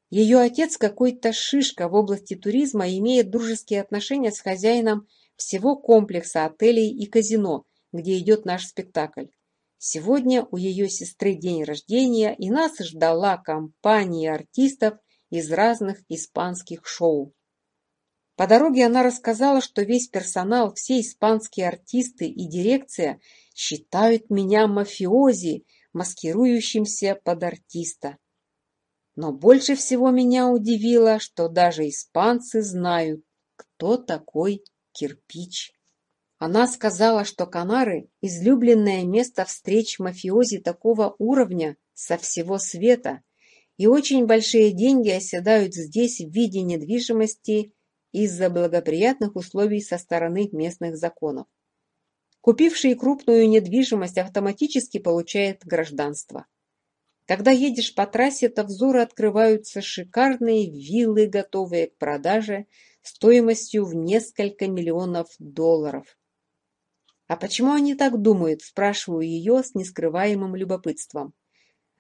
Ее отец какой-то шишка в области туризма имеет дружеские отношения с хозяином всего комплекса отелей и казино – где идет наш спектакль. Сегодня у ее сестры день рождения, и нас ждала компания артистов из разных испанских шоу. По дороге она рассказала, что весь персонал, все испанские артисты и дирекция считают меня мафиози, маскирующимся под артиста. Но больше всего меня удивило, что даже испанцы знают, кто такой кирпич. Она сказала, что Канары — излюбленное место встреч мафиози такого уровня со всего света, и очень большие деньги оседают здесь в виде недвижимости из-за благоприятных условий со стороны местных законов. Купивший крупную недвижимость автоматически получает гражданство. Когда едешь по трассе, то взору открываются шикарные виллы, готовые к продаже, стоимостью в несколько миллионов долларов. А почему они так думают? Спрашиваю ее с нескрываемым любопытством.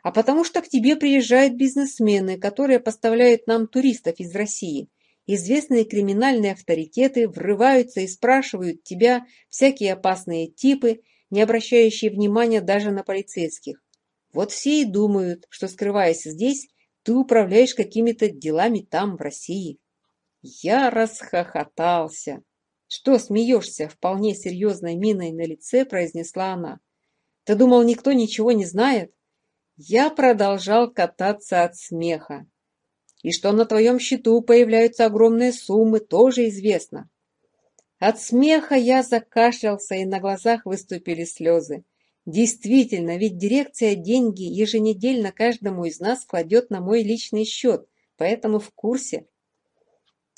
А потому что к тебе приезжают бизнесмены, которые поставляют нам туристов из России. Известные криминальные авторитеты врываются и спрашивают тебя всякие опасные типы, не обращающие внимания даже на полицейских. Вот все и думают, что, скрываясь здесь, ты управляешь какими-то делами там, в России. Я расхохотался. «Что смеешься?» — вполне серьезной миной на лице произнесла она. «Ты думал, никто ничего не знает?» Я продолжал кататься от смеха. «И что на твоем счету появляются огромные суммы, тоже известно». От смеха я закашлялся, и на глазах выступили слезы. Действительно, ведь дирекция деньги еженедельно каждому из нас кладет на мой личный счет, поэтому в курсе,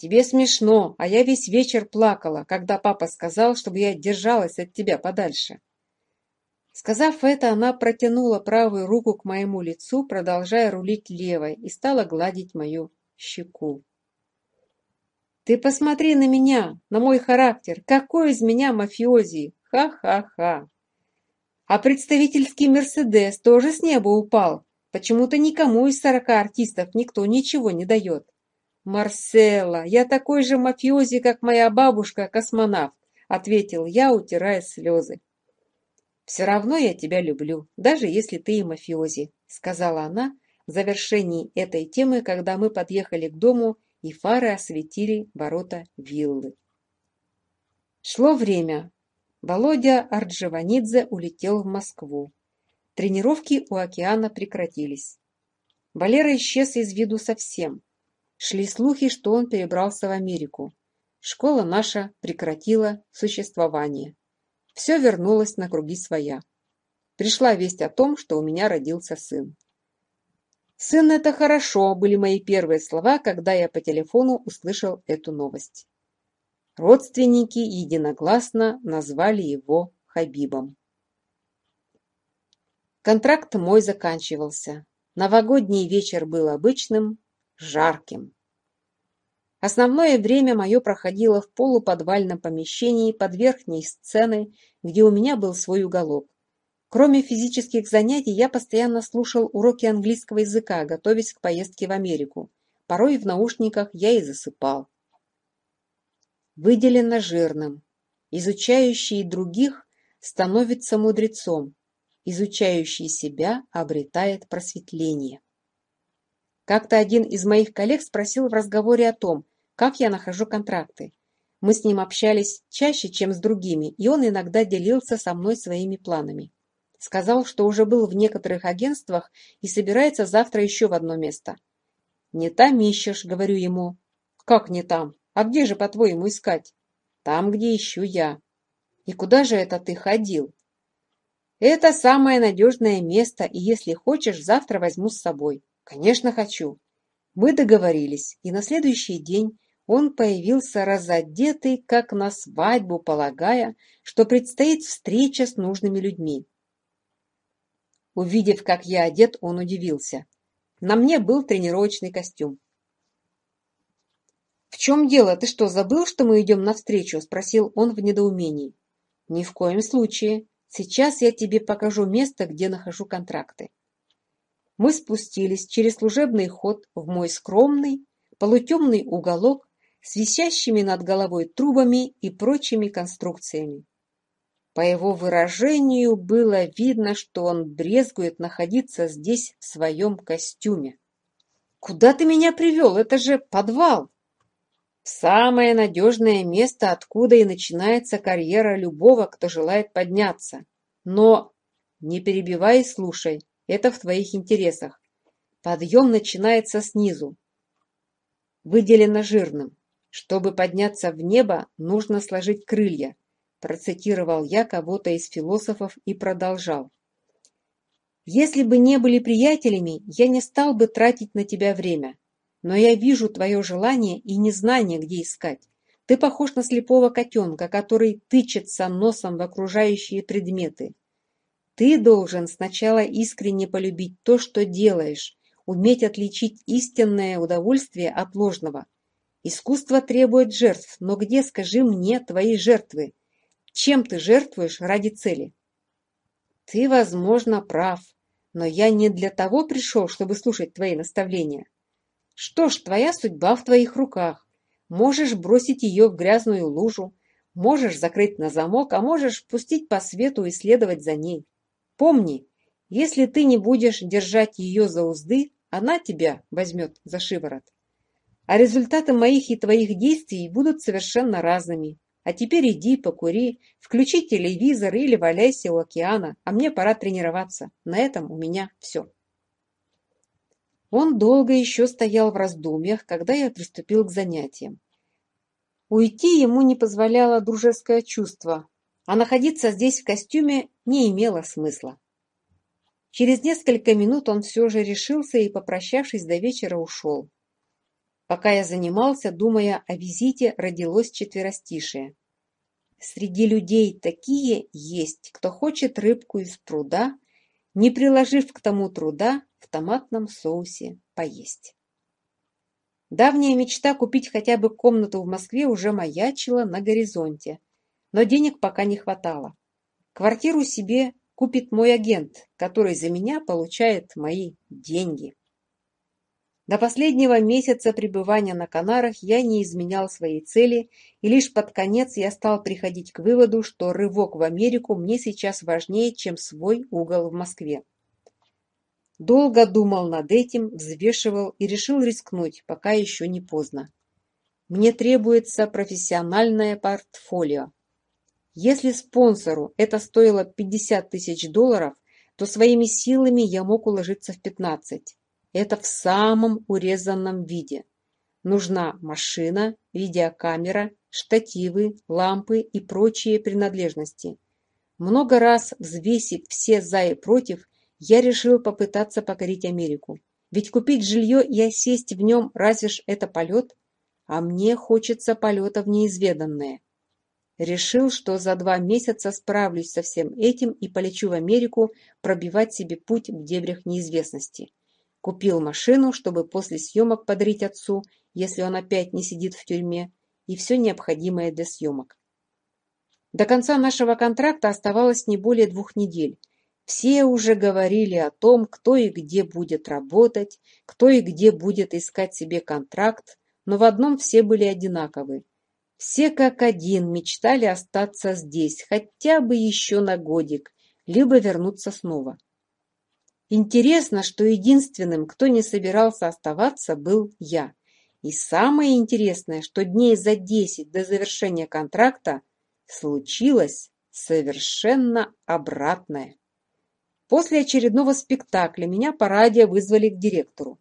Тебе смешно, а я весь вечер плакала, когда папа сказал, чтобы я держалась от тебя подальше. Сказав это, она протянула правую руку к моему лицу, продолжая рулить левой, и стала гладить мою щеку. «Ты посмотри на меня, на мой характер! Какой из меня мафиози! Ха-ха-ха!» А представительский «Мерседес» тоже с неба упал. Почему-то никому из сорока артистов никто ничего не дает. «Марсело, я такой же мафиози, как моя бабушка, космонавт», — ответил я, утирая слезы. «Все равно я тебя люблю, даже если ты и мафиози», — сказала она в завершении этой темы, когда мы подъехали к дому и фары осветили ворота виллы. Шло время. Володя Арджеванидзе улетел в Москву. Тренировки у океана прекратились. Валера исчез из виду совсем. Шли слухи, что он перебрался в Америку. Школа наша прекратила существование. Все вернулось на круги своя. Пришла весть о том, что у меня родился сын. «Сын – это хорошо», – были мои первые слова, когда я по телефону услышал эту новость. Родственники единогласно назвали его Хабибом. Контракт мой заканчивался. Новогодний вечер был обычным, жарким. Основное время мое проходило в полуподвальном помещении под верхней сценой, где у меня был свой уголок. Кроме физических занятий, я постоянно слушал уроки английского языка, готовясь к поездке в Америку. Порой в наушниках я и засыпал. Выделено жирным. Изучающий других становится мудрецом. Изучающий себя обретает просветление. Как-то один из моих коллег спросил в разговоре о том, как я нахожу контракты. Мы с ним общались чаще, чем с другими, и он иногда делился со мной своими планами. Сказал, что уже был в некоторых агентствах и собирается завтра еще в одно место. «Не там ищешь», — говорю ему. «Как не там? А где же, по-твоему, искать?» «Там, где ищу я». «И куда же это ты ходил?» «Это самое надежное место, и если хочешь, завтра возьму с собой». Конечно, хочу. Мы договорились, и на следующий день он появился разодетый, как на свадьбу, полагая, что предстоит встреча с нужными людьми. Увидев, как я одет, он удивился. На мне был тренировочный костюм. «В чем дело? Ты что, забыл, что мы идем навстречу?» – спросил он в недоумении. «Ни в коем случае. Сейчас я тебе покажу место, где нахожу контракты» мы спустились через служебный ход в мой скромный, полутемный уголок с висящими над головой трубами и прочими конструкциями. По его выражению было видно, что он брезгует находиться здесь в своем костюме. «Куда ты меня привел? Это же подвал!» «Самое надежное место, откуда и начинается карьера любого, кто желает подняться. Но не перебивай и слушай это в твоих интересах. Подъем начинается снизу. Выделено жирным. Чтобы подняться в небо, нужно сложить крылья. Процитировал я кого-то из философов и продолжал. Если бы не были приятелями, я не стал бы тратить на тебя время. Но я вижу твое желание и незнание, где искать. Ты похож на слепого котенка, который тычется носом в окружающие предметы. Ты должен сначала искренне полюбить то, что делаешь, уметь отличить истинное удовольствие от ложного. Искусство требует жертв, но где, скажи мне, твои жертвы? Чем ты жертвуешь ради цели? Ты, возможно, прав, но я не для того пришел, чтобы слушать твои наставления. Что ж, твоя судьба в твоих руках. Можешь бросить ее в грязную лужу, можешь закрыть на замок, а можешь пустить по свету и следовать за ней. Помни, если ты не будешь держать ее за узды, она тебя возьмет за шиворот. А результаты моих и твоих действий будут совершенно разными. А теперь иди, покури, включи телевизор или валяйся у океана, а мне пора тренироваться. На этом у меня все. Он долго еще стоял в раздумьях, когда я приступил к занятиям. Уйти ему не позволяло дружеское чувство, а находиться здесь в костюме не имело смысла. Через несколько минут он все же решился и, попрощавшись до вечера, ушел. Пока я занимался, думая о визите, родилось четверостишее. Среди людей такие есть, кто хочет рыбку из пруда, не приложив к тому труда в томатном соусе поесть. Давняя мечта купить хотя бы комнату в Москве уже маячила на горизонте – но денег пока не хватало. Квартиру себе купит мой агент, который за меня получает мои деньги. До последнего месяца пребывания на Канарах я не изменял своей цели, и лишь под конец я стал приходить к выводу, что рывок в Америку мне сейчас важнее, чем свой угол в Москве. Долго думал над этим, взвешивал и решил рискнуть, пока еще не поздно. Мне требуется профессиональное портфолио, если спонсору это стоило 50 тысяч долларов, то своими силами я мог уложиться в 15. Это в самом урезанном виде. Нужна машина, видеокамера, штативы, лампы и прочие принадлежности. Много раз взвесив все «за» и «против», я решил попытаться покорить Америку. Ведь купить жилье и осесть в нем разве ж это полет? А мне хочется полета в неизведанное. Решил, что за два месяца справлюсь со всем этим и полечу в Америку пробивать себе путь в дебрях неизвестности. Купил машину, чтобы после съемок подарить отцу, если он опять не сидит в тюрьме, и все необходимое для съемок. До конца нашего контракта оставалось не более двух недель. Все уже говорили о том, кто и где будет работать, кто и где будет искать себе контракт, но в одном все были одинаковы. Все как один мечтали остаться здесь хотя бы еще на годик, либо вернуться снова. Интересно, что единственным, кто не собирался оставаться, был я. И самое интересное, что дней за десять до завершения контракта случилось совершенно обратное. После очередного спектакля меня по радио вызвали к директору.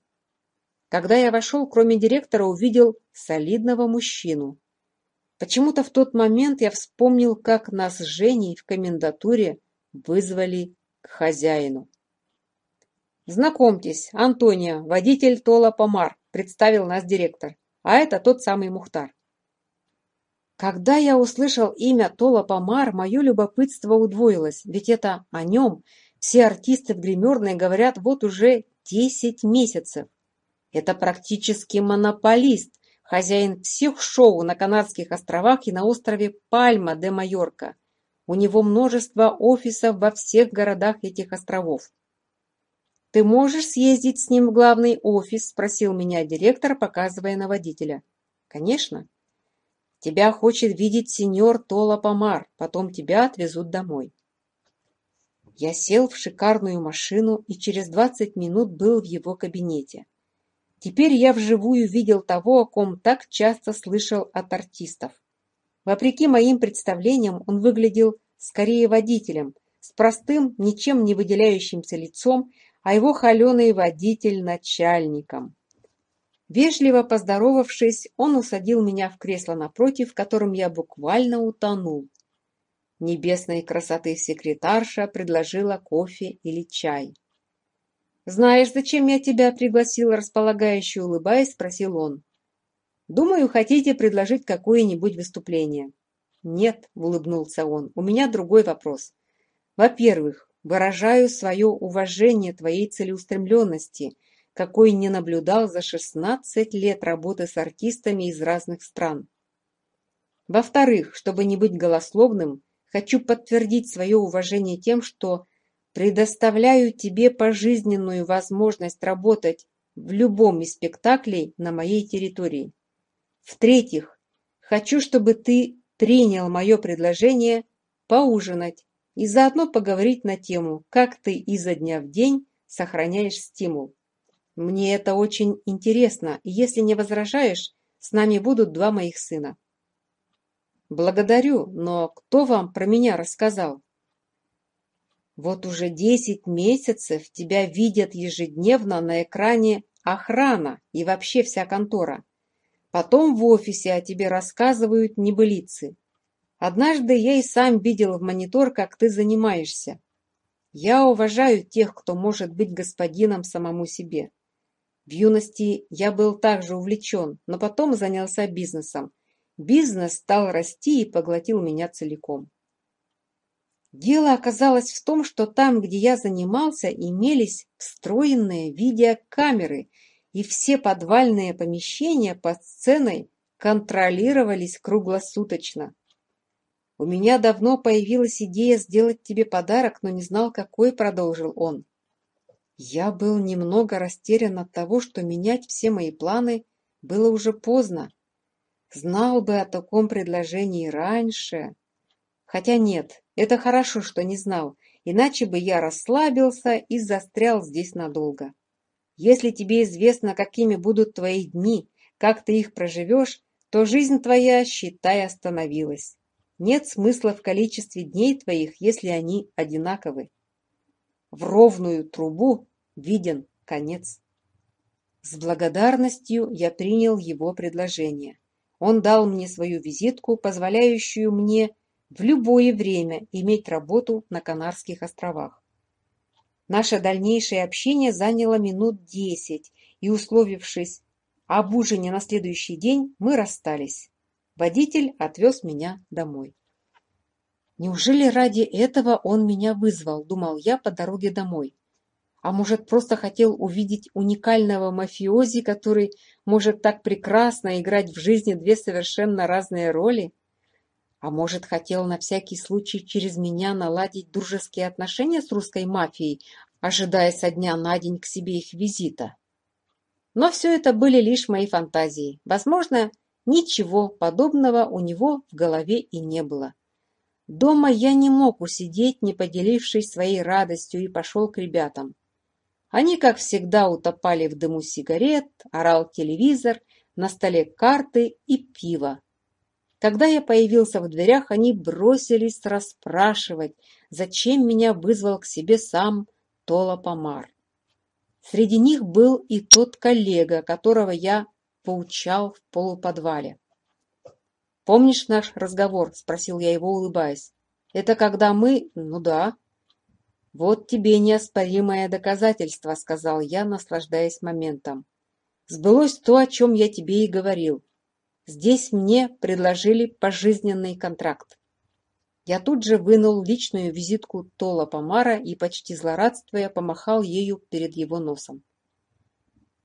Когда я вошел, кроме директора увидел солидного мужчину Почему-то в тот момент я вспомнил, как нас с Женей в комендатуре вызвали к хозяину. «Знакомьтесь, Антония, водитель Тола Помар», – представил нас директор. «А это тот самый Мухтар». Когда я услышал имя Тола Помар, мое любопытство удвоилось, ведь это о нем. Все артисты в гримерной говорят вот уже 10 месяцев. Это практически монополист, хозяин всех шоу на Канадских островах и на острове Пальма де Майорка. У него множество офисов во всех городах этих островов. «Ты можешь съездить с ним в главный офис?» – спросил меня директор, показывая на водителя. «Конечно». «Тебя хочет видеть сеньор Тола Помар, потом тебя отвезут домой». Я сел в шикарную машину и через 20 минут был в его кабинете. Теперь я вживую видел того, о ком так часто слышал от артистов. Вопреки моим представлениям, он выглядел скорее водителем, с простым, ничем не выделяющимся лицом, а его холеный водитель начальником. Вежливо поздоровавшись, он усадил меня в кресло напротив, в котором я буквально утонул. Небесной красоты секретарша предложила кофе или чай. «Знаешь, зачем я тебя пригласил?» – располагающе улыбаясь, спросил он. «Думаю, хотите предложить какое-нибудь выступление?» «Нет», – улыбнулся он, – «у меня другой вопрос. Во-первых, выражаю свое уважение твоей целеустремленности, какой не наблюдал за 16 лет работы с артистами из разных стран. Во-вторых, чтобы не быть голословным, хочу подтвердить свое уважение тем, что Предоставляю тебе пожизненную возможность работать в любом из спектаклей на моей территории. В-третьих, хочу, чтобы ты принял мое предложение поужинать и заодно поговорить на тему, как ты изо дня в день сохраняешь стимул. Мне это очень интересно, и если не возражаешь, с нами будут два моих сына. Благодарю, но кто вам про меня рассказал? Вот уже десять месяцев тебя видят ежедневно на экране охрана и вообще вся контора. Потом в офисе о тебе рассказывают небылицы. Однажды я и сам видел в монитор, как ты занимаешься. Я уважаю тех, кто может быть господином самому себе. В юности я был также увлечен, но потом занялся бизнесом. Бизнес стал расти и поглотил меня целиком. Дело оказалось в том, что там, где я занимался, имелись встроенные видеокамеры, и все подвальные помещения под сценой контролировались круглосуточно. «У меня давно появилась идея сделать тебе подарок, но не знал, какой», — продолжил он. Я был немного растерян от того, что менять все мои планы было уже поздно. Знал бы о таком предложении раньше. Хотя нет, это хорошо, что не знал, иначе бы я расслабился и застрял здесь надолго. Если тебе известно, какими будут твои дни, как ты их проживешь, то жизнь твоя, считай, остановилась. Нет смысла в количестве дней твоих, если они одинаковы. В ровную трубу виден конец. С благодарностью я принял его предложение. Он дал мне свою визитку, позволяющую мне в любое время иметь работу на Канарских островах. Наше дальнейшее общение заняло минут десять, и, условившись об ужине на следующий день, мы расстались. Водитель отвез меня домой. Неужели ради этого он меня вызвал, думал я по дороге домой. А может, просто хотел увидеть уникального мафиози, который может так прекрасно играть в жизни две совершенно разные роли? А может, хотел на всякий случай через меня наладить дружеские отношения с русской мафией, ожидая со дня на день к себе их визита? Но все это были лишь мои фантазии. Возможно, ничего подобного у него в голове и не было. Дома я не мог усидеть, не поделившись своей радостью, и пошел к ребятам. Они, как всегда, утопали в дыму сигарет, орал телевизор, на столе карты и пиво. Когда я появился в дверях, они бросились расспрашивать, зачем меня вызвал к себе сам Толопомар. Среди них был и тот коллега, которого я поучал в полуподвале. «Помнишь наш разговор?» – спросил я его, улыбаясь. «Это когда мы...» «Ну да». «Вот тебе неоспоримое доказательство», – сказал я, наслаждаясь моментом. «Сбылось то, о чем я тебе и говорил. Здесь мне предложили пожизненный контракт. Я тут же вынул личную визитку Тола Помара и, почти злорадствуя, помахал ею перед его носом.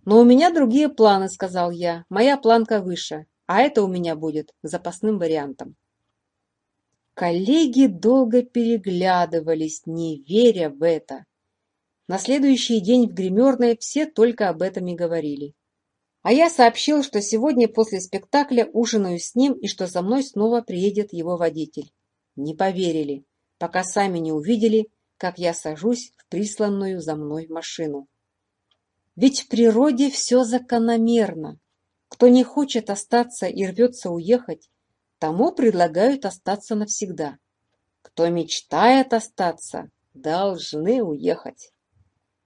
«Но у меня другие планы», — сказал я. «Моя планка выше, а это у меня будет запасным вариантом». Коллеги долго переглядывались, не веря в это. На следующий день в гримерной все только об этом и говорили а я сообщил, что сегодня после спектакля ужинаю с ним и что за мной снова приедет его водитель. Не поверили, пока сами не увидели, как я сажусь в присланную за мной машину. Ведь в природе все закономерно. Кто не хочет остаться и рвется уехать, тому предлагают остаться навсегда. Кто мечтает остаться, должны уехать.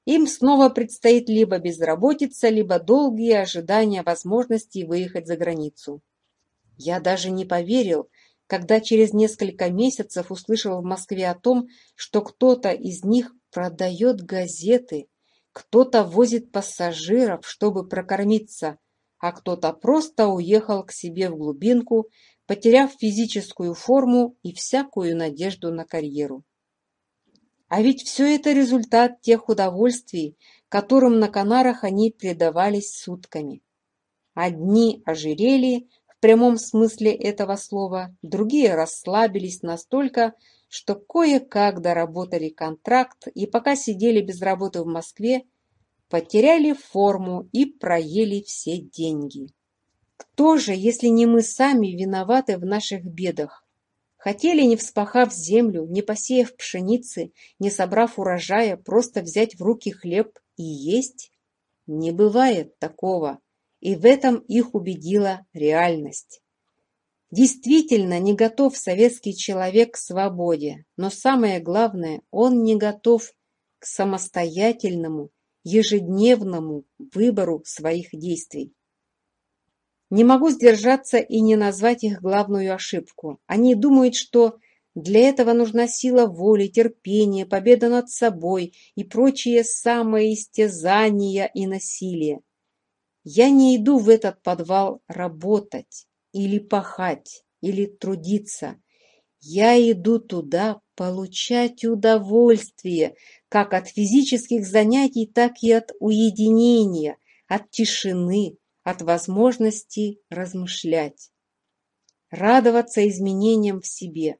Им снова предстоит либо безработица, либо долгие ожидания возможности выехать за границу. Я даже не поверил, когда через несколько месяцев услышал в Москве о том, что кто-то из них продает газеты, кто-то возит пассажиров, чтобы прокормиться, а кто-то просто уехал к себе в глубинку, потеряв физическую форму и всякую надежду на карьеру. А ведь все это результат тех удовольствий, которым на Канарах они предавались сутками. Одни ожирели в прямом смысле этого слова, другие расслабились настолько, что кое-как доработали контракт и пока сидели без работы в Москве, потеряли форму и проели все деньги. Кто же, если не мы сами, виноваты в наших бедах? Хотели, не вспахав землю, не посеяв пшеницы, не собрав урожая, просто взять в руки хлеб и есть? Не бывает такого. И в этом их убедила реальность. Действительно, не готов советский человек к свободе, но самое главное, он не готов к самостоятельному, ежедневному выбору своих действий. Не могу сдержаться и не назвать их главную ошибку. Они думают, что для этого нужна сила воли, терпение, победа над собой и прочие самоистязания и насилие. Я не иду в этот подвал работать или пахать или трудиться. Я иду туда получать удовольствие как от физических занятий, так и от уединения, от тишины, от возможности размышлять, радоваться изменениям в себе,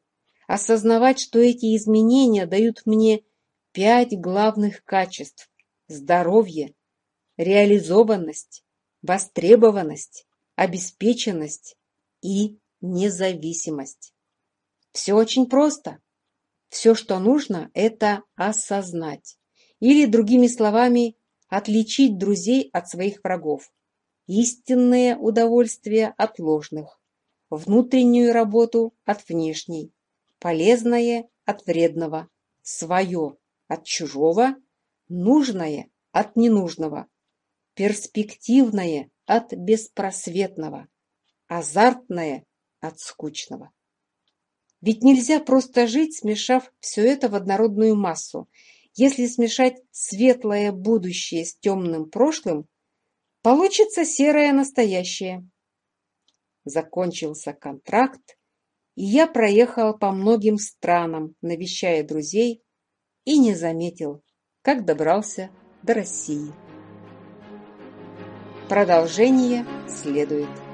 осознавать, что эти изменения дают мне пять главных качеств – здоровье, реализованность, востребованность, обеспеченность и независимость. Все очень просто. Все, что нужно, это осознать. Или, другими словами, отличить друзей от своих врагов истинное удовольствие от ложных, внутреннюю работу от внешней, полезное от вредного, свое от чужого, нужное от ненужного, перспективное от беспросветного, азартное от скучного. Ведь нельзя просто жить, смешав все это в однородную массу. Если смешать светлое будущее с темным прошлым, Получится серое настоящее. Закончился контракт, и я проехал по многим странам, навещая друзей, и не заметил, как добрался до России. Продолжение следует.